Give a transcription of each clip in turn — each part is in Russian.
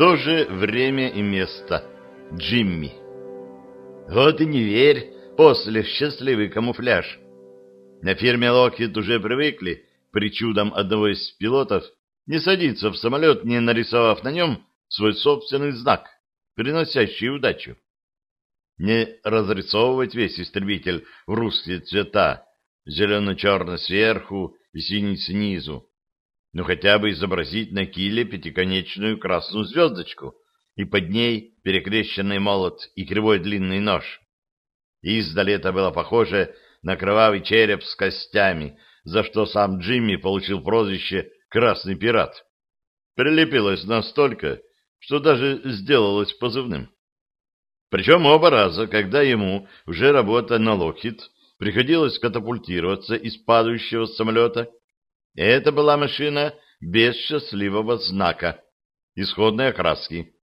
То же время и место. Джимми. Вот и не верь после счастливый камуфляж. На фирме Локхит уже привыкли причудам одного из пилотов не садиться в самолет, не нарисовав на нем свой собственный знак, приносящий удачу. Не разрисовывать весь истребитель в русские цвета, зелено-черно сверху и синий снизу, но хотя бы изобразить на киле пятиконечную красную звездочку и под ней перекрещенный молот и кривой длинный нож. Издали это было похоже на кровавый череп с костями, за что сам Джимми получил прозвище «Красный пират». Прилепилось настолько, что даже сделалось позывным. Причем оба раза, когда ему, уже работая на Локхит, приходилось катапультироваться из падающего самолета, это была машина без счастливого знака, исходной окраски.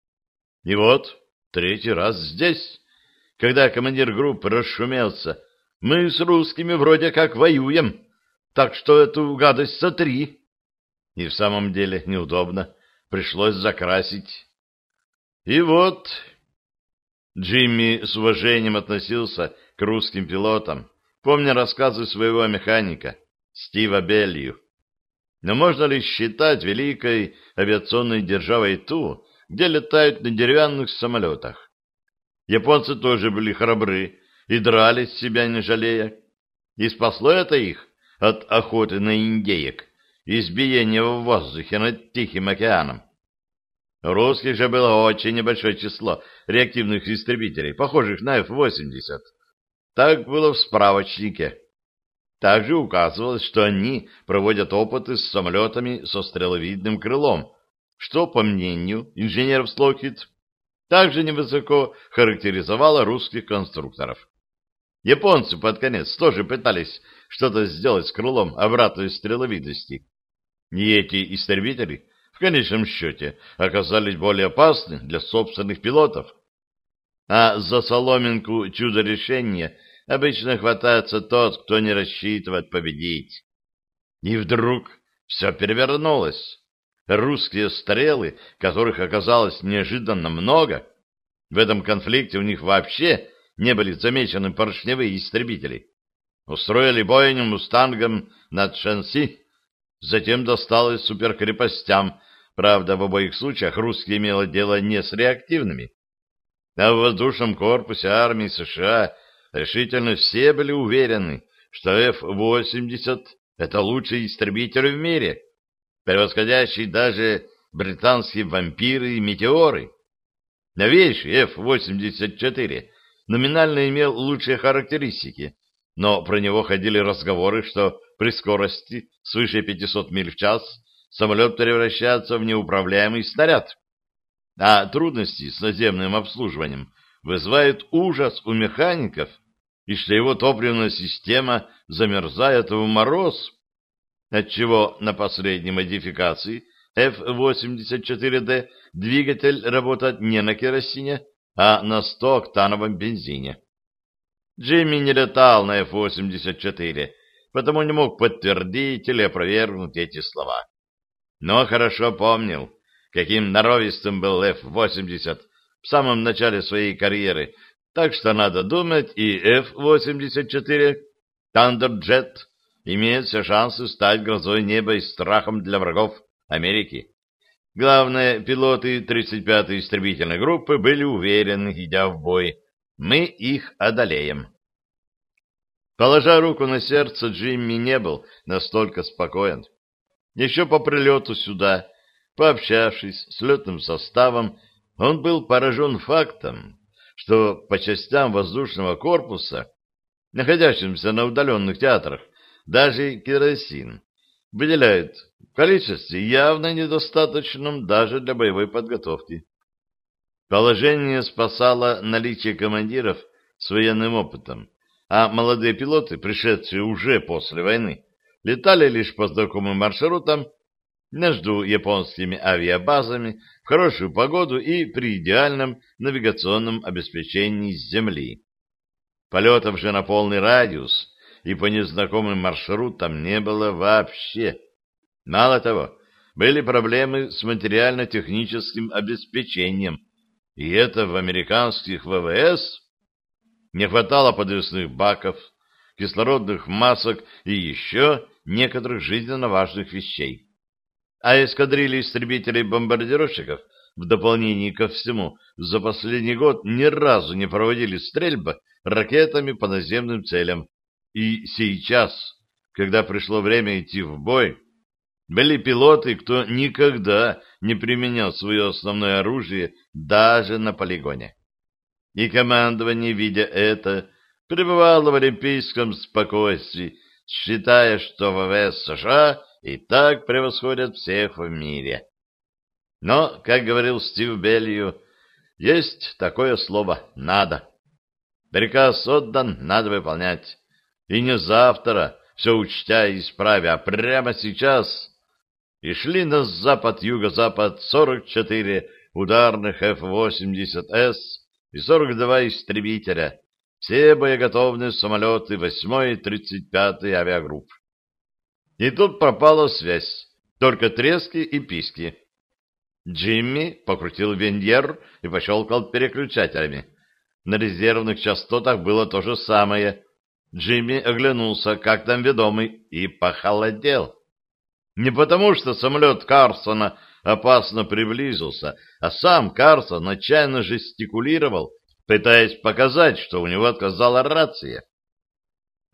И вот, третий раз здесь, когда командир группы расшумелся, мы с русскими вроде как воюем, так что эту гадость сотри. И в самом деле неудобно, пришлось закрасить. И вот Джимми с уважением относился к русским пилотам, помня рассказы своего механика, Стива Беллью. Но можно ли считать великой авиационной державой ту, где летают на деревянных самолетах? Японцы тоже были храбры и дрались себя не жалея. И спасло это их от охоты на индеек, избиения в воздухе над Тихим океаном. Русских же было очень небольшое число реактивных истребителей, похожих на F-80. Так было в справочнике. Также указывалось, что они проводят опыты с самолетами со стреловидным крылом, что, по мнению инженеров Слокхит, также невысоко характеризовало русских конструкторов. Японцы под конец тоже пытались что-то сделать с крылом обратной стреловидности. И эти истребители, в конечном счете, оказались более опасны для собственных пилотов. А за соломинку чудо-решения обычно хватается тот, кто не рассчитывает победить. И вдруг все перевернулось. Русские стрелы, которых оказалось неожиданно много, в этом конфликте у них вообще не были замечены поршневые истребители. Устроили бойню мустангом над Шенси, затем досталось суперкрепостям, правда, в обоих случаях русские имело дело не с реактивными. А в воздушном корпусе армии США решительно все были уверены, что F-80 — это лучший истребитель в мире, превосходящий даже британские вампиры и метеоры. Новейший F-84 номинально имел лучшие характеристики, но про него ходили разговоры, что при скорости свыше 500 миль в час самолет превращается в неуправляемый снаряд, а трудности с наземным обслуживанием вызывают ужас у механиков, и что его топливная система замерзает в мороз, отчего на последней модификации F-84D двигатель работает не на керосине, а на 100-октановом бензине. Джимми не летал на F-84, потому не мог подтвердить или опровергнуть эти слова. Но хорошо помнил, каким норовистым был F-80 в самом начале своей карьеры, так что надо думать, и F-84 Thunderjet имеет все шансы стать грозой неба и страхом для врагов Америки. Главное, пилоты 35-й истребительной группы были уверены, идя в бой, мы их одолеем. Положа руку на сердце, Джимми не был настолько спокоен. Еще по прилету сюда, пообщавшись с летным составом, он был поражен фактом, что по частям воздушного корпуса, находящимся на удаленных театрах, даже керосин выделяют в количестве явно недостаточном даже для боевой подготовки. Положение спасало наличие командиров с военным опытом, а молодые пилоты, пришедшие уже после войны, летали лишь по знакомым маршрутам между японскими авиабазами в хорошую погоду и при идеальном навигационном обеспечении с земли. Полетов же на полный радиус и по незнакомым маршрутам не было вообще. Мало того, были проблемы с материально-техническим обеспечением, и это в американских ВВС не хватало подвесных баков, кислородных масок и еще некоторых жизненно важных вещей. А эскадрильи истребителей-бомбардировщиков, в дополнение ко всему, за последний год ни разу не проводили стрельбы ракетами по наземным целям. И сейчас, когда пришло время идти в бой, были пилоты, кто никогда не применял свое основное оружие даже на полигоне. И командование, видя это, пребывало в олимпийском спокойствии, считая, что ВВС США и так превосходят всех в мире. Но, как говорил Стив Беллью, есть такое слово «надо». Приказ отдан, надо выполнять. И не завтра, все учтя и исправя, а прямо сейчас. И шли на запад-юго-запад 44 ударных F-80S и 42 истребителя, все боеготовные самолеты 8-й и 35-й авиагрупп. И тут пропала связь, только трески и писки. Джимми покрутил веньер и пощелкал переключателями. На резервных частотах было то же самое. Джимми оглянулся, как там ведомый, и похолодел. Не потому, что самолет Карсона опасно приблизился, а сам Карсон отчаянно жестикулировал, пытаясь показать, что у него отказала рация.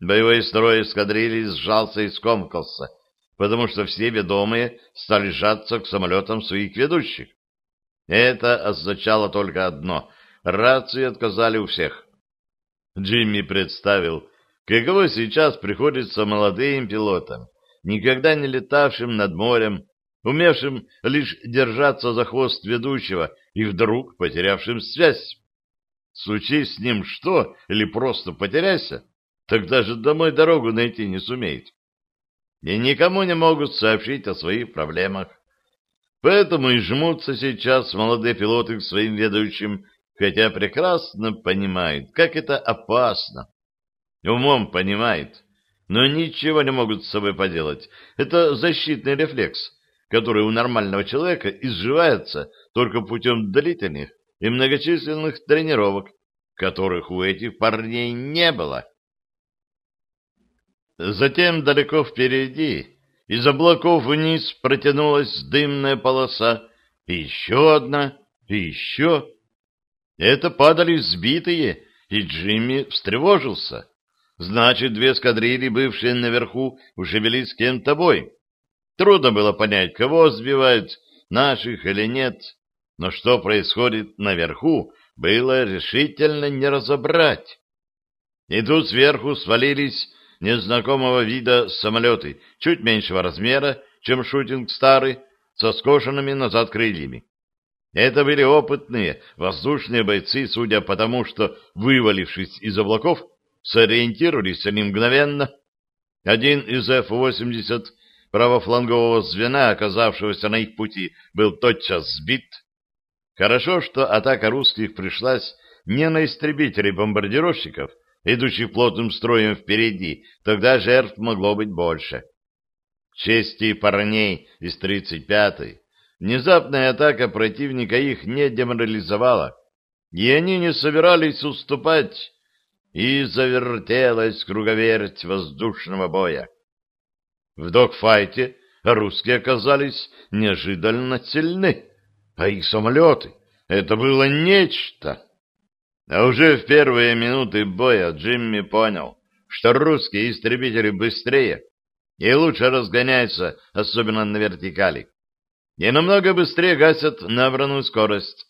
Боевой строй эскадрильи сжался и скомкался, потому что все ведомые стали сжаться к самолетам своих ведущих. Это означало только одно — рации отказали у всех. Джимми представил, каково сейчас приходится молодым пилотам, никогда не летавшим над морем, умевшим лишь держаться за хвост ведущего и вдруг потерявшим связь. Случись с ним что, или просто потеряйся, тогда же домой дорогу найти не сумеет. И никому не могут сообщить о своих проблемах. Поэтому и жмутся сейчас молодые пилоты к своим ведущим, хотя прекрасно понимают, как это опасно. Умом понимают, но ничего не могут с собой поделать. Это защитный рефлекс, который у нормального человека изживается только путем длительных и многочисленных тренировок, которых у этих парней не было. Затем далеко впереди из облаков вниз протянулась дымная полоса, и еще одна, и еще. Это падали сбитые, и Джимми встревожился. Значит, две эскадрильи, бывшие наверху, уже вели с кем-то бой. Трудно было понять, кого сбивают, наших или нет. Но что происходит наверху, было решительно не разобрать. И тут сверху свалились незнакомого вида самолеты, чуть меньшего размера, чем шутинг старый, со скошенными назад крыльями. Это были опытные воздушные бойцы, судя по тому, что, вывалившись из облаков, сориентировались они мгновенно. Один из F-80 правофлангового звена, оказавшегося на их пути, был тотчас сбит, Хорошо, что атака русских пришлась не на истребителей бомбардировщиков, идущих плотным строем впереди, тогда жертв могло быть больше. К чести парней из 35-й, внезапная атака противника их не деморализовала, и они не собирались уступать, и завертелась круговерть воздушного боя. В догфайте русские оказались неожиданно сильны а их самолеты — это было нечто. А уже в первые минуты боя Джимми понял, что русские истребители быстрее и лучше разгоняются, особенно на вертикали, и намного быстрее гасят набранную скорость.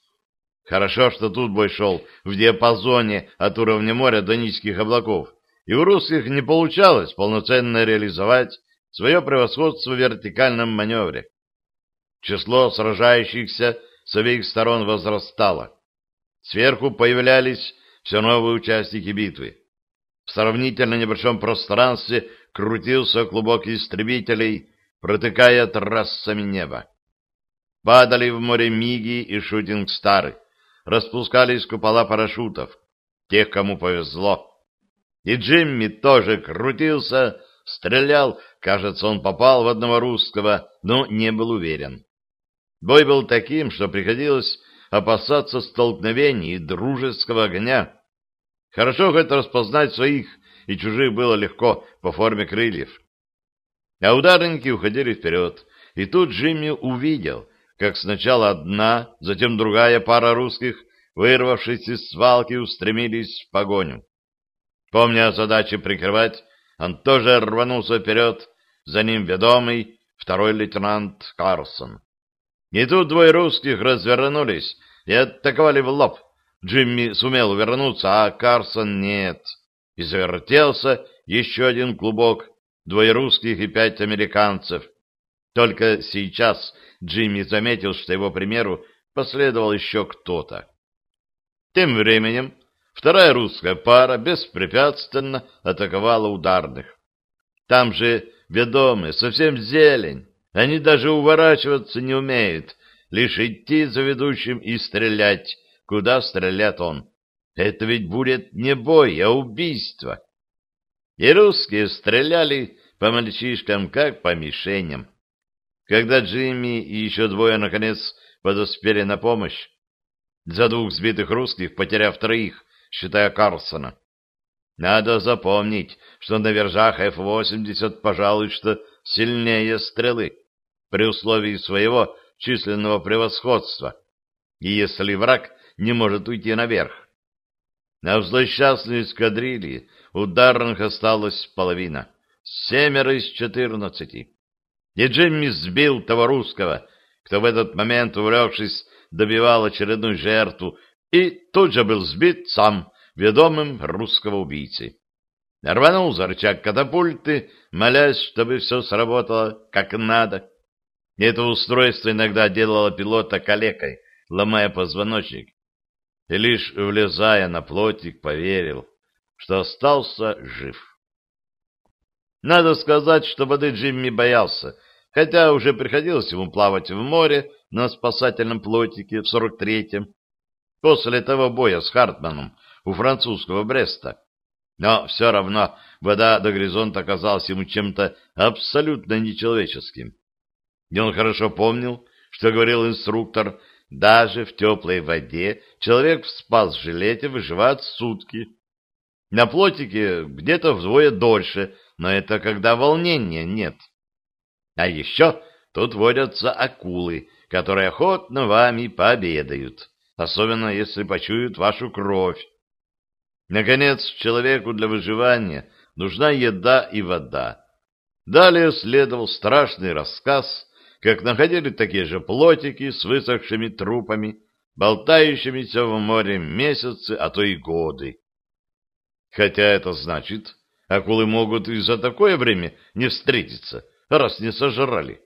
Хорошо, что тут бой шел в диапазоне от уровня моря до низких облаков, и у русских не получалось полноценно реализовать свое превосходство в вертикальном маневре. Число сражающихся с обеих сторон возрастало. Сверху появлялись все новые участники битвы. В сравнительно небольшом пространстве крутился клубок истребителей, протыкая трассами небо. Падали в море миги и шутинг-стары, распускались купола парашютов, тех, кому повезло. И Джимми тоже крутился, стрелял, Кажется, он попал в одного русского, но не был уверен. Бой был таким, что приходилось опасаться столкновений и дружеского огня. Хорошо хоть распознать своих и чужих было легко по форме крыльев. А ударники уходили вперед, и тут Джимми увидел, как сначала одна, затем другая пара русских, вырвавшись из свалки, устремились в погоню. Помня о задаче прикрывать, он тоже рванулся вперед, за ним ведомый второй лейтенант Карлсон. И тут двое русских развернулись и атаковали в лоб. Джимми сумел вернуться, а Карсон нет. И завертелся еще один клубок, двое русских и пять американцев. Только сейчас Джимми заметил, что его примеру последовал еще кто-то. Тем временем вторая русская пара беспрепятственно атаковала ударных. Там же ведомые, совсем зелень. Они даже уворачиваться не умеют, лишь идти за ведущим и стрелять, куда стрелят он. Это ведь будет не бой, а убийство. И русские стреляли по мальчишкам, как по мишеням. Когда Джимми и еще двое, наконец, подоспели на помощь, за двух сбитых русских, потеряв троих, считая Карлсона. Надо запомнить, что на вержах F-80, пожалуй, что сильнее стрелы, при условии своего численного превосходства, и если враг не может уйти наверх. На злосчастной эскадрилье ударных осталось половина, семеро из четырнадцати. И Джимми сбил того русского, кто в этот момент, увлекшись, добивал очередную жертву, и тут же был сбит сам, ведомым русского убийцы. Рванул за рычаг катапульты, молясь, чтобы все сработало как надо. Это устройство иногда делало пилота калекой, ломая позвоночник. И лишь влезая на плотик, поверил, что остался жив. Надо сказать, что воды Джимми боялся, хотя уже приходилось ему плавать в море на спасательном плотике в 43-м, после того боя с Хартманом у французского Бреста. Но все равно вода до горизонта казалась ему чем-то абсолютно нечеловеческим. И он хорошо помнил, что говорил инструктор, даже в теплой воде человек в спас-жилете выживает сутки. На плотике где-то вдвое дольше, но это когда волнения нет. А еще тут водятся акулы, которые охотно вами пообедают, особенно если почуют вашу кровь. Наконец, человеку для выживания нужна еда и вода. Далее следовал страшный рассказ, как находили такие же плотики с высохшими трупами, болтающимися в море месяцы, а то и годы. Хотя это значит, акулы могут и за такое время не встретиться, раз не сожрали.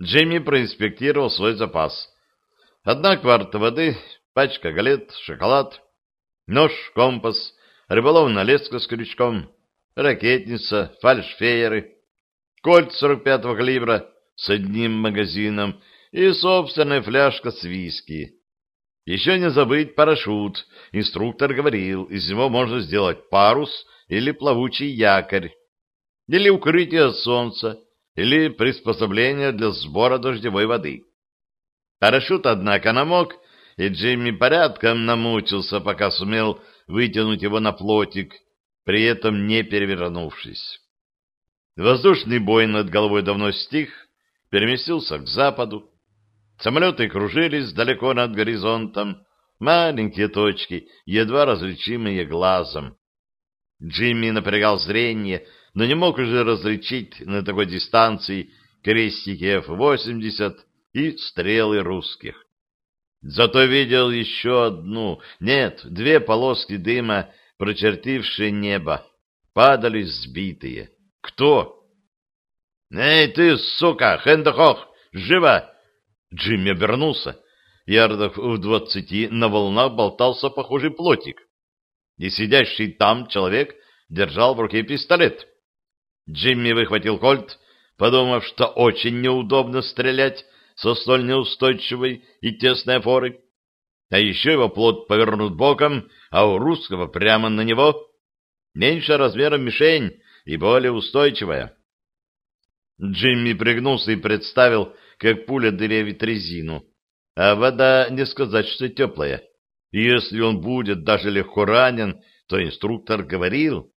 Джимми проинспектировал свой запас. Одна кварта воды, пачка галет, шоколад, нож, компас, рыболовная леска с крючком, ракетница, фальшфееры, кольт 45-го калибра с одним магазином и собственная фляжка с виски. Еще не забыть парашют. Инструктор говорил, из него можно сделать парус или плавучий якорь, или укрытие от солнца, или приспособление для сбора дождевой воды. Парашют, однако, намок, и Джимми порядком намучился, пока сумел вытянуть его на плотик, при этом не перевернувшись. Воздушный бой над головой давно стих, переместился к западу. Самолеты кружились далеко над горизонтом, маленькие точки, едва различимые глазом. Джимми напрягал зрение, но не мог уже различить на такой дистанции крестики F-80 и стрелы русских. Зато видел еще одну, нет, две полоски дыма, прочертившие небо. Падали сбитые. Кто? «Эй, ты, сука, Хендехох, живо!» Джимми обернулся. Ярдов в двадцати на волнах болтался похожий плотик. И сидящий там человек держал в руке пистолет. Джимми выхватил кольт, подумав, что очень неудобно стрелять со столь неустойчивой и тесной опорой. А еще его плот повернут боком, а у русского прямо на него меньше размером мишень и более устойчивая. Джимми пригнулся и представил, как пуля дырявит резину. А вода, не сказать, что теплая. если он будет даже легко ранен, то инструктор говорил,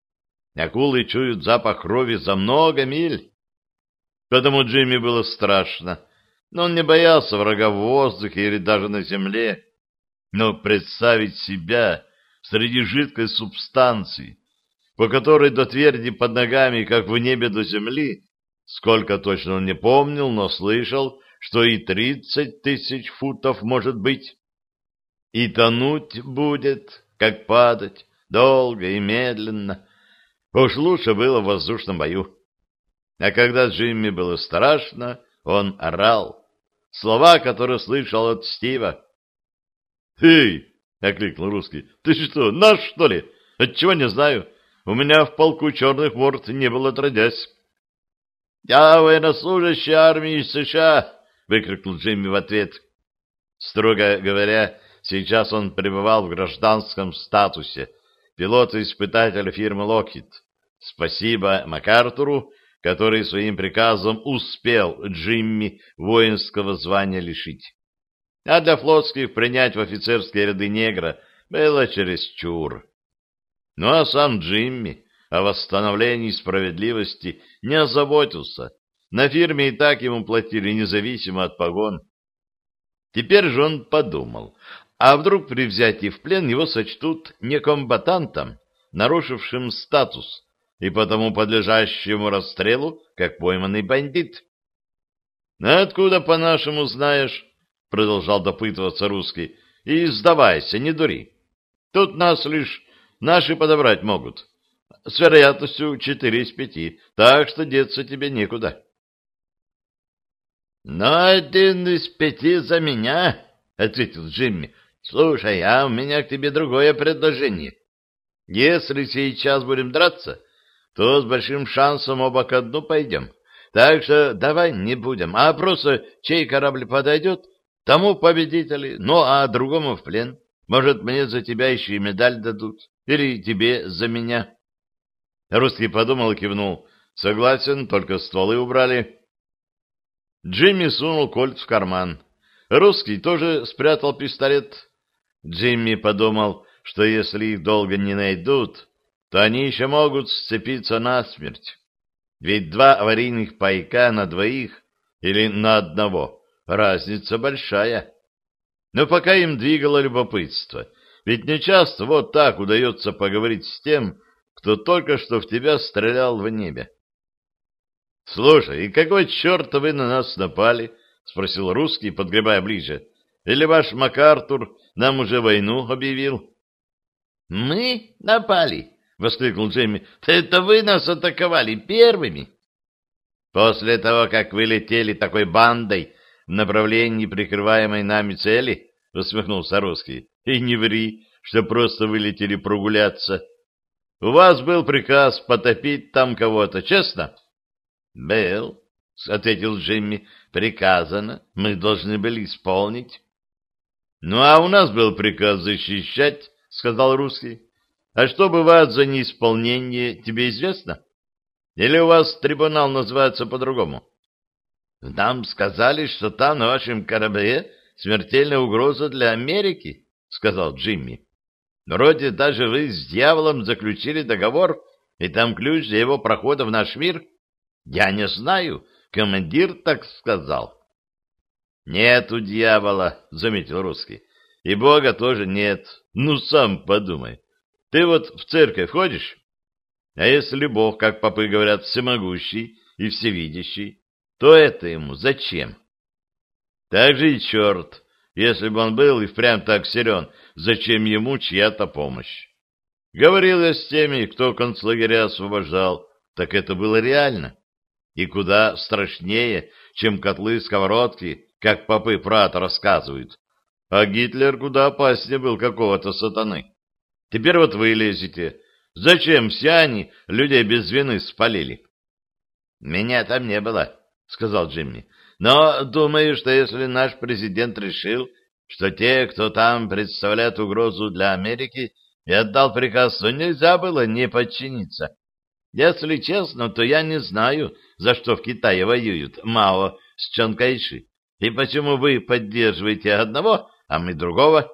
акулы чуют запах крови за много миль. Поэтому Джимми было страшно, но он не боялся врага в воздухе или даже на земле. Но представить себя среди жидкой субстанции, по которой до тверди под ногами, как в небе до земли, сколько точно он не помнил, но слышал, что и тридцать тысяч футов может быть. И тонуть будет, как падать, долго и медленно. Уж лучше было в воздушном бою. А когда Джимми было страшно, он орал. Слова, которые слышал от Стива. «Эй!» — окликнул русский. «Ты что, наш, что ли? Отчего не знаю. У меня в полку черных морд не было отродясь». «Я военнослужащий армии США!» — выкрикнул Джимми в ответ. Строго говоря, сейчас он пребывал в гражданском статусе пилота-испытателя фирмы «Локхит». Спасибо МакАртуру, который своим приказом успел Джимми воинского звания лишить. А для флотских принять в офицерские ряды негра было чересчур. Ну а сам Джимми о восстановлении справедливости не озаботился. На фирме и так ему платили независимо от погон. Теперь же он подумал, а вдруг при взятии в плен его сочтут некомбатантом, нарушившим статус, и потому подлежащему расстрелу, как пойманный бандит. «А откуда, по-нашему, знаешь?» — продолжал допытываться русский. «И сдавайся, не дури. Тут нас лишь наши подобрать могут. С вероятностью четыре из пяти, так что деться тебе некуда». «Но один из пяти за меня», — ответил Джимми. «Слушай, а у меня к тебе другое предложение. Если сейчас будем драться, то с большим шансом оба ко дну пойдем. Так что давай не будем, а просто чей корабль подойдет, тому победители, ну а другому в плен. Может, мне за тебя еще и медаль дадут, или тебе за меня. Русский подумал и кивнул. Согласен, только стволы убрали. Джимми сунул кольт в карман. Русский тоже спрятал пистолет. Джимми подумал, что если их долго не найдут, то они еще могут сцепиться насмерть. Ведь два аварийных пайка на двоих или на одного разница большая. Но пока им двигало любопытство, ведь не часто вот так удается поговорить с тем, кто только что в тебя стрелял в небе. — Слушай, и какой черт вы на нас напали? — спросил русский, подгребая ближе. — Или ваш МакАртур нам уже войну объявил? — Мы напали? воскликнул Джимми. «Это вы нас атаковали первыми!» «После того, как вы летели такой бандой в направлении прикрываемой нами цели?» — усмехнулся русский. «И не ври, что просто вылетели прогуляться. У вас был приказ потопить там кого-то, честно?» «Был», — ответил Джимми. «Приказано. Мы должны были исполнить». «Ну, а у нас был приказ защищать», — сказал русский. А что бывает за неисполнение, тебе известно? Или у вас трибунал называется по-другому? Нам сказали, что там на вашем корабле смертельная угроза для Америки, сказал Джимми. Вроде даже вы с дьяволом заключили договор, и там ключ для его прохода в наш мир. Я не знаю, командир так сказал. Нет у дьявола, заметил русский. И Бога тоже нет. Ну, сам подумай. Ты вот в церковь ходишь? А если Бог, как попы говорят, всемогущий и всевидящий, то это ему зачем? Так же и черт, если бы он был и впрямь так силен, зачем ему чья-то помощь? Говорил я с теми, кто концлагеря освобождал, так это было реально. И куда страшнее, чем котлы-сковородки, как попы Прат рассказывают. А Гитлер куда опаснее был какого-то сатаны. Теперь вот вы лезете. Зачем все они людей без вины спалили? — Меня там не было, — сказал Джимми. — Но думаю, что если наш президент решил, что те, кто там представляет угрозу для Америки, и отдал приказ, то нельзя было не подчиниться. Если честно, то я не знаю, за что в Китае воюют Мао с Чанкайши, и почему вы поддерживаете одного, а мы другого.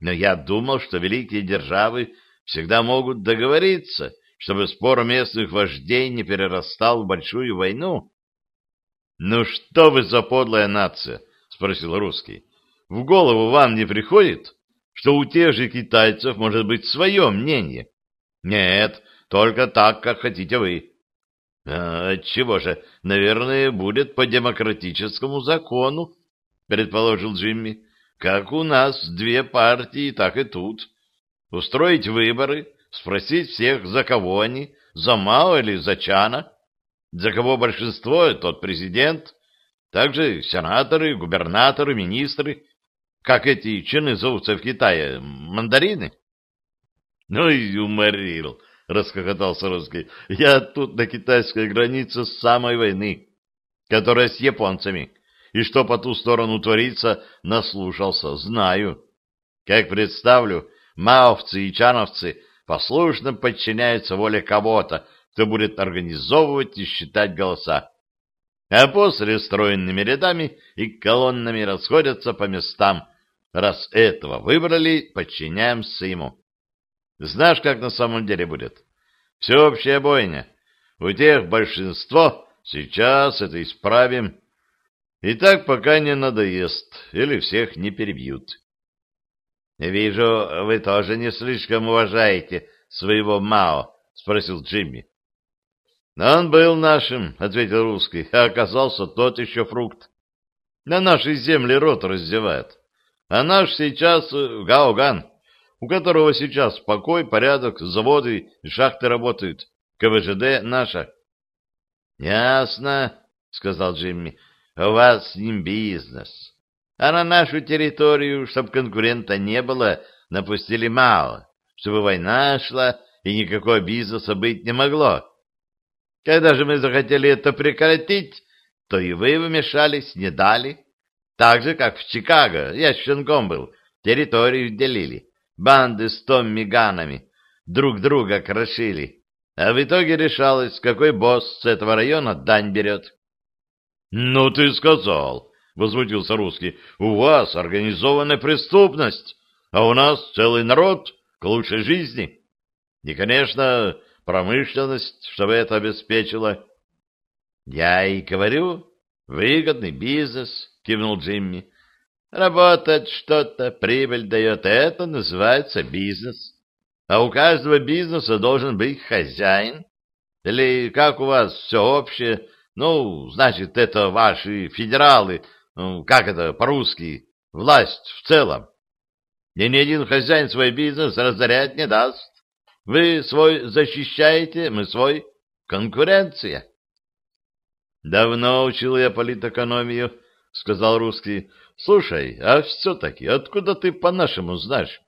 Но я думал, что великие державы всегда могут договориться, чтобы спор местных вождей не перерастал в большую войну. — Ну что вы за подлая нация? — спросил русский. — В голову вам не приходит, что у тех же китайцев может быть свое мнение? Нет, только так, как хотите вы. А, чего же, наверное, будет по демократическому закону, предположил Джимми. Как у нас две партии, так и тут. Устроить выборы, спросить всех, за кого они, за Мао или за Чана. За кого большинство, тот президент. Также сенаторы, губернаторы, министры. Как эти чины зовутся в Китае? Мандарины? Ну и уморил. — расхохотался русский. — Я тут на китайской границе с самой войны, которая с японцами. И что по ту сторону творится, наслушался, знаю. Как представлю, маовцы и чановцы послушно подчиняются воле кого-то, кто будет организовывать и считать голоса. А после стройными рядами и колоннами расходятся по местам. Раз этого выбрали, подчиняемся ему. Знаешь, как на самом деле будет? Всеобщая бойня. У тех большинство, сейчас это исправим. И так пока не надоест, или всех не перебьют. «Вижу, вы тоже не слишком уважаете своего Мао», — спросил Джимми. «Он был нашим», — ответил русский, — «а оказался тот еще фрукт. На нашей земле рот раздевает. А наш сейчас Гаоган у которого сейчас покой, порядок, заводы шахты работают. КВЖД наша. — Ясно, — сказал Джимми, — у вас с ним бизнес. А на нашу территорию, чтобы конкурента не было, напустили мало, чтобы война шла и никакого бизнеса быть не могло. Когда же мы захотели это прекратить, то и вы вмешались, не дали. Так же, как в Чикаго, я щенком был, территорию делили банды с Томми Ганами друг друга крошили, а в итоге решалось, какой босс с этого района дань берет. — Ну ты сказал, — возмутился русский, — у вас организованная преступность, а у нас целый народ к лучшей жизни. И, конечно, промышленность, чтобы это обеспечила. — Я и говорю, выгодный бизнес, — кивнул Джимми. Работать что-то, прибыль дает, это называется бизнес. А у каждого бизнеса должен быть хозяин. Или как у вас все общее, ну, значит, это ваши федералы, ну, как это по-русски, власть в целом. И ни один хозяин свой бизнес разорять не даст. Вы свой защищаете, мы свой. Конкуренция. Давно учил я политэкономию, — сказал русский. — Слушай, а все-таки откуда ты по-нашему знаешь?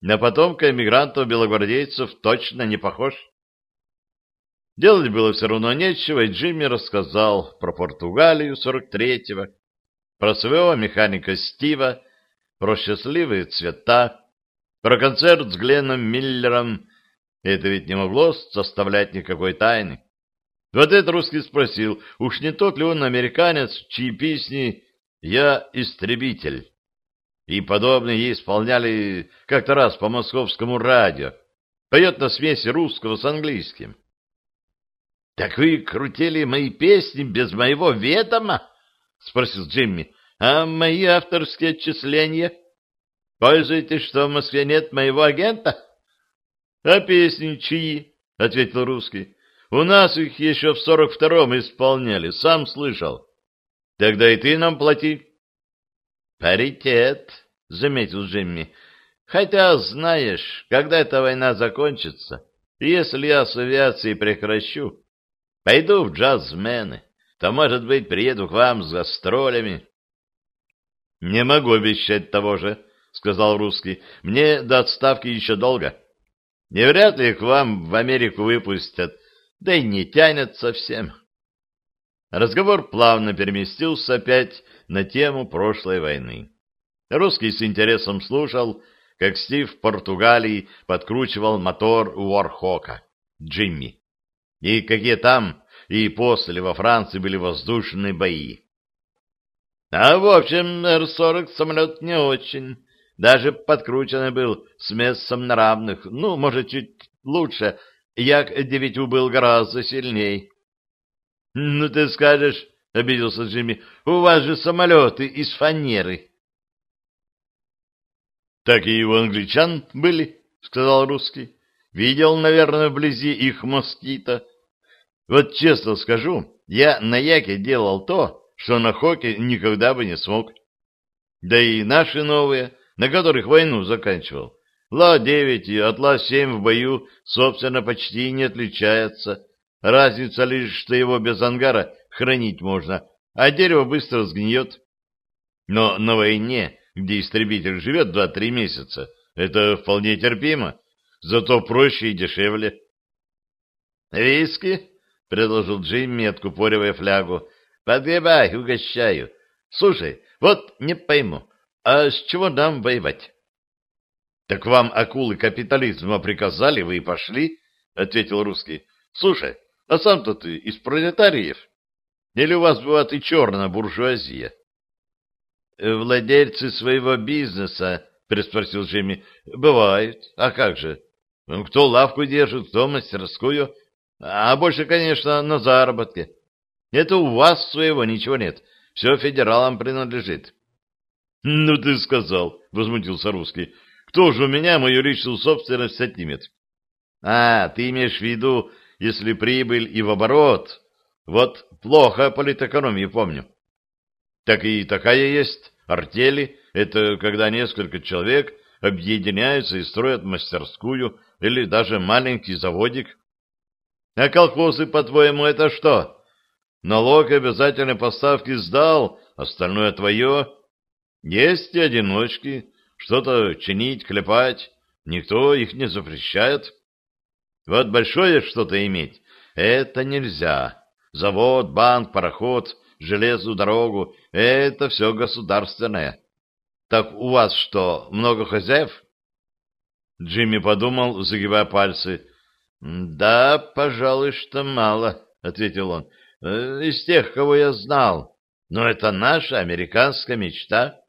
На потомка эмигрантов-белогвардейцев точно не похож. Делать было все равно нечего, и Джимми рассказал про Португалию 43-го, про своего механика Стива, про счастливые цвета, про концерт с Гленном Миллером. Это ведь не могло составлять никакой тайны. Вот этот русский спросил, уж не тот ли он американец, чьи песни «Я истребитель». И подобные исполняли как-то раз по московскому радио. Поет на смеси русского с английским. — Так вы крутили мои песни без моего ведома? — спросил Джимми. — А мои авторские отчисления? Пользуетесь, что в Москве нет моего агента? — А песни чьи? — ответил русский. У нас их еще в сорок втором исполняли, сам слышал. Тогда и ты нам плати. Паритет, заметил Джимми. Хотя, знаешь, когда эта война закончится, если я с авиацией прекращу, пойду в джазмены, то, может быть, приеду к вам с гастролями. — Не могу обещать того же, — сказал русский. — Мне до отставки еще долго. Не вряд ли к вам в Америку выпустят, да и не тянет совсем. Разговор плавно переместился опять на тему прошлой войны. Русский с интересом слушал, как Стив в Португалии подкручивал мотор Уорхока, Джимми. И какие там и после во Франции были воздушные бои. А в общем, Р-40 самолет не очень. Даже подкрученный был с мясом на равных. Ну, может, чуть лучше. Як-9 был гораздо сильней. — Ну, ты скажешь, — обиделся Джимми, — у вас же самолеты из фанеры. — Так и у англичан были, — сказал русский. Видел, наверное, вблизи их москита. Вот честно скажу, я на Яке делал то, что на Хоке никогда бы не смог. Да и наши новые, на которых войну заканчивал. Ла-9 и Атла-7 в бою, собственно, почти не отличаются. Разница лишь, что его без ангара хранить можно, а дерево быстро сгниет. Но на войне, где истребитель живет 2-3 месяца, это вполне терпимо, зато проще и дешевле. «Виски?» — предложил Джимми, откупоривая флягу. «Подгребай, угощаю. Слушай, вот не пойму, а с чего нам воевать?» Так вам акулы капитализма приказали, вы и пошли, — ответил русский. — Слушай, а сам-то ты из пролетариев? Или у вас бывает и черная буржуазия? — Владельцы своего бизнеса, — переспросил Джимми, — бывают. А как же? Ну, кто лавку держит, кто мастерскую. А больше, конечно, на заработке. Это у вас своего ничего нет. Все федералам принадлежит. — Ну ты сказал, — возмутился русский. Кто же у меня мою личную собственность отнимет? А, ты имеешь в виду, если прибыль и в оборот. Вот плохо политэкономию помню. Так и такая есть. Артели — это когда несколько человек объединяются и строят мастерскую или даже маленький заводик. А колхозы, по-твоему, это что? Налог обязательной поставки сдал, остальное твое. Есть и одиночки, что-то чинить, клепать, никто их не запрещает. Вот большое что-то иметь — это нельзя. Завод, банк, пароход, железную дорогу — это все государственное. Так у вас что, много хозяев? Джимми подумал, загибая пальцы. «Да, пожалуй, что мало», — ответил он. «Э, «Из тех, кого я знал. Но это наша американская мечта.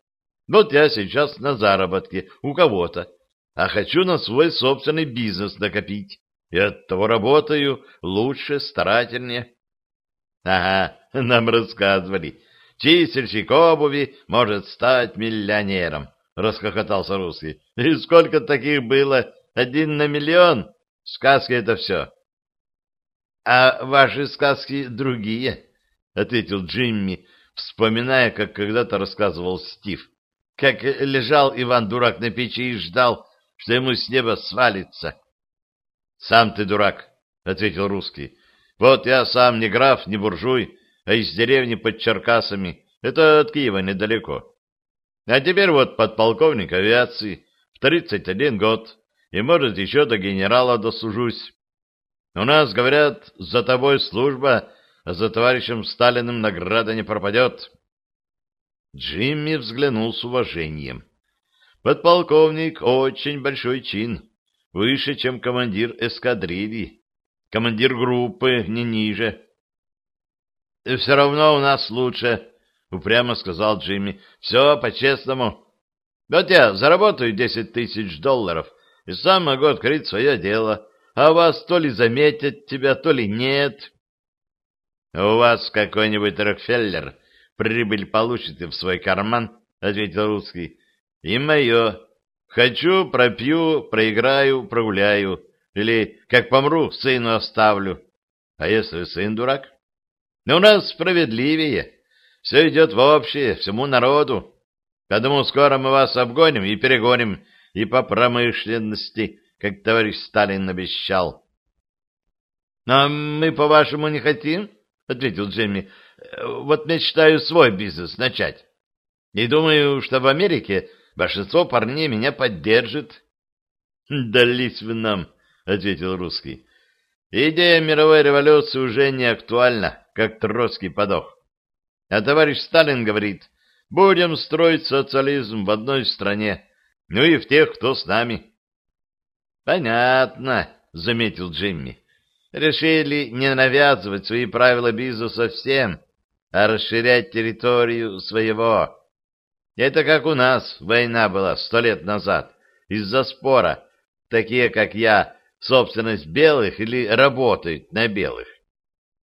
Вот я сейчас на заработке у кого-то, а хочу на свой собственный бизнес накопить. И оттого работаю лучше, старательнее. Ага, нам рассказывали. Чистильщик обуви может стать миллионером, расхохотался русский. И сколько таких было? Один на миллион? Сказки это все. А ваши сказки другие, ответил Джимми, вспоминая, как когда-то рассказывал Стив как лежал Иван-дурак на печи и ждал, что ему с неба свалится. — Сам ты дурак, — ответил русский. — Вот я сам не граф, не буржуй, а из деревни под Черкасами. Это от Киева недалеко. А теперь вот подполковник авиации, в 31 год, и, может, еще до генерала дослужусь. У нас, говорят, за тобой служба, а за товарищем Сталиным награда не пропадет. Джимми взглянул с уважением. Подполковник очень большой чин, выше, чем командир эскадрильи. Командир группы не ниже. — Все равно у нас лучше, — упрямо сказал Джимми. — Все по-честному. Вот я заработаю десять тысяч долларов и сам могу открыть свое дело, а вас то ли заметят тебя, то ли нет. — У вас какой-нибудь Рокфеллер прибыль получите в свой карман, — ответил русский. — И мое. Хочу, пропью, проиграю, прогуляю. Или, как помру, сыну оставлю. А если сын дурак? Но у нас справедливее. Все идет в общее, всему народу. Поэтому скоро мы вас обгоним и перегоним и по промышленности, как товарищ Сталин обещал. — А мы, по-вашему, не хотим? — ответил Джимми. Вот мечтаю свой бизнес начать. И думаю, что в Америке большинство парней меня поддержит. — Дались вы нам, — ответил русский. Идея мировой революции уже не актуальна, как Троцкий подох. А товарищ Сталин говорит, будем строить социализм в одной стране, ну и в тех, кто с нами. — Понятно, — заметил Джимми. Решили не навязывать свои правила бизнеса всем, а расширять территорию своего. Это как у нас война была сто лет назад, из-за спора, такие как я, собственность белых или работают на белых.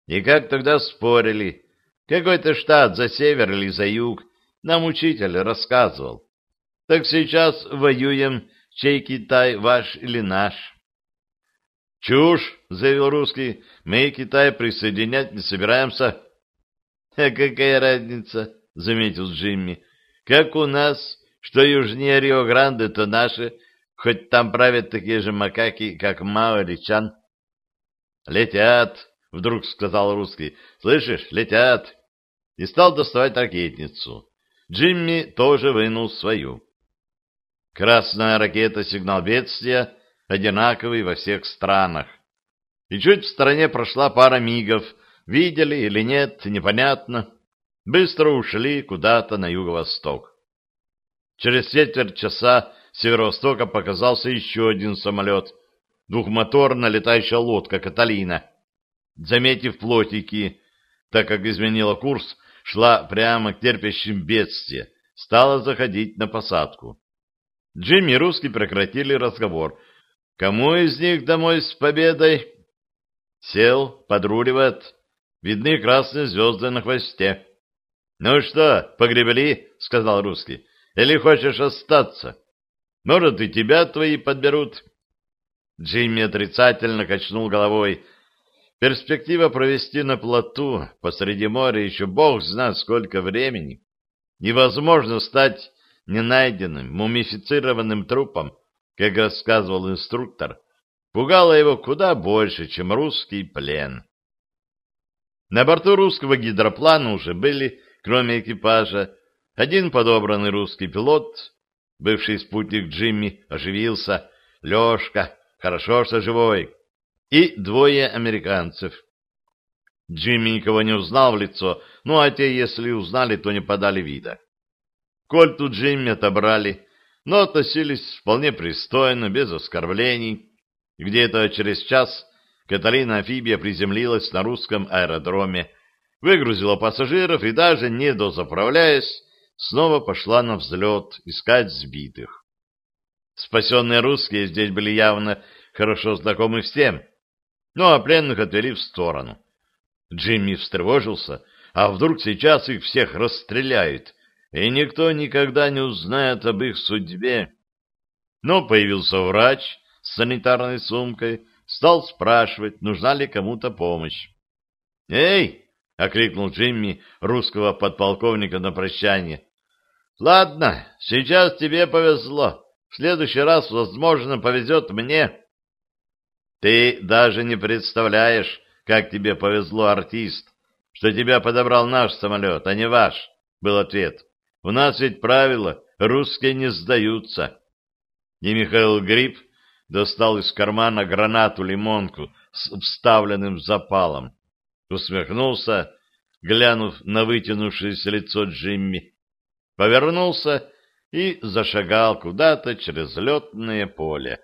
И как тогда спорили, какой-то штат за север или за юг, нам учитель рассказывал. Так сейчас воюем, чей Китай ваш или наш. Чушь, заявил русский, мы Китай присоединять не собираемся. А какая разница, заметил Джимми, как у нас, что южнее Рио-Гранде, то наши, хоть там правят такие же макаки, как Мао или. Летят, вдруг сказал русский. Слышишь, летят. И стал доставать ракетницу. Джимми тоже вынул свою. Красная ракета сигнал бедствия одинаковый во всех странах. И чуть в стороне прошла пара мигов, видели или нет, непонятно. Быстро ушли куда-то на юго-восток. Через четверть часа с северо-востока показался еще один самолет, двухмоторная летающая лодка «Каталина». Заметив плотики, так как изменила курс, шла прямо к терпящим бедствия, стала заходить на посадку. Джимми и Русский прекратили разговор. Кому из них домой с победой? Сел, подруливает. Видны красные звезды на хвосте. — Ну что, погребли? — сказал Русский. — Или хочешь остаться? Может, и тебя твои подберут? Джимми отрицательно качнул головой. Перспектива провести на плоту посреди моря еще бог знает сколько времени. Невозможно стать ненайденным, мумифицированным трупом, как рассказывал инструктор, пугало его куда больше, чем русский плен. На борту русского гидроплана уже были, кроме экипажа, один подобранный русский пилот, бывший спутник Джимми, оживился, Лешка, хорошо, что живой, и двое американцев. Джимми никого не узнал в лицо, ну а те, если узнали, то не подали вида. Кольту Джимми отобрали, но относились вполне пристойно, без оскорблений. Где-то через час Каталина-амфибия приземлилась на русском аэродроме, выгрузила пассажиров и даже не дозаправляясь, снова пошла на взлет искать сбитых. Спасенные русские здесь были явно хорошо знакомы всем, ну а пленных отвели в сторону. Джимми встревожился, а вдруг сейчас их всех расстреляют, и никто никогда не узнает об их судьбе. Но появился врач с санитарной сумкой, стал спрашивать, нужна ли кому-то помощь. «Эй!» — окликнул Джимми русского подполковника на прощание. «Ладно, сейчас тебе повезло. В следующий раз, возможно, повезет мне». «Ты даже не представляешь, как тебе повезло, артист, что тебя подобрал наш самолет, а не ваш», — был ответ. У нас ведь правило, русские не сдаются. И Михаил Гриб достал из кармана гранату-лимонку с вставленным запалом. Усмехнулся, глянув на вытянувшееся лицо Джимми. Повернулся и зашагал куда-то через летное поле.